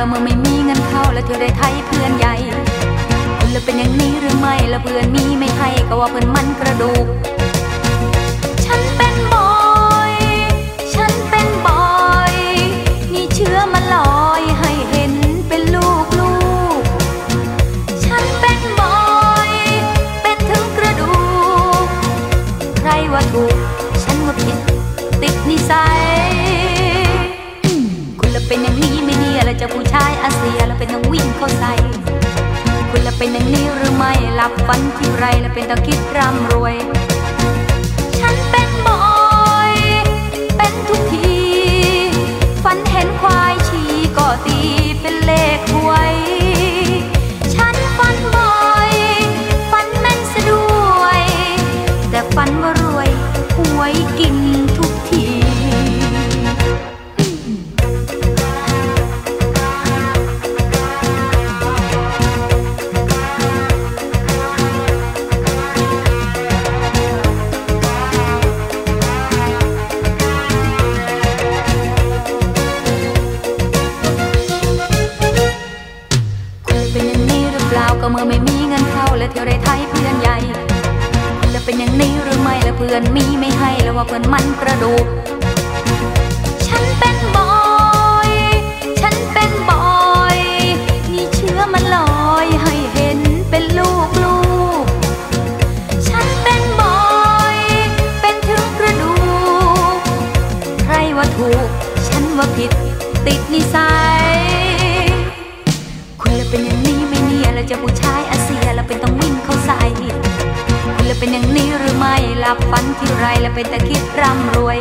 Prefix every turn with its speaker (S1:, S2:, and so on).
S1: แล้เมื่อไม่มีเงินเข้าแล้วเธอได้ไทยเพื่อนใหญ่คุณแล้วเป็นอย่างนี้หรือไม่แล้เพื่อนมีไม่ให้ก็ว่าเพื่อนมันกระดูก เข้าใส่คุณละเป็นอย่างนี้หรือไม่หลับฝันที่ไรและเป็นต้องคิดร่ำรวย มื่อไม่มีเงินเข้าและเที่ยวได้ไทยเพื่อนใหญ่คุณเป็นอย่างนี้หรือไม่และเพื่อนมีไม่ให้แล้วว่าเพื่อนมันกระดูกฉันเป็นบอย ฉันเป็นบอยนี่เชื้อมันลอยให้เห็นเป็นลูกลูกฉันเป็นบอย เป็นถึงกระดูกใครว่าถูก ฉันว่าผิด ติดนิสัย แล้วเจะผู้ชายอาเซียแล้วเป็นต้องวิ่งเข้าใส่คุณละเป็นอย่างนี้หรือไม่หลับฝันที่ไรแล้วเป็นแต่คิดร่ำรวย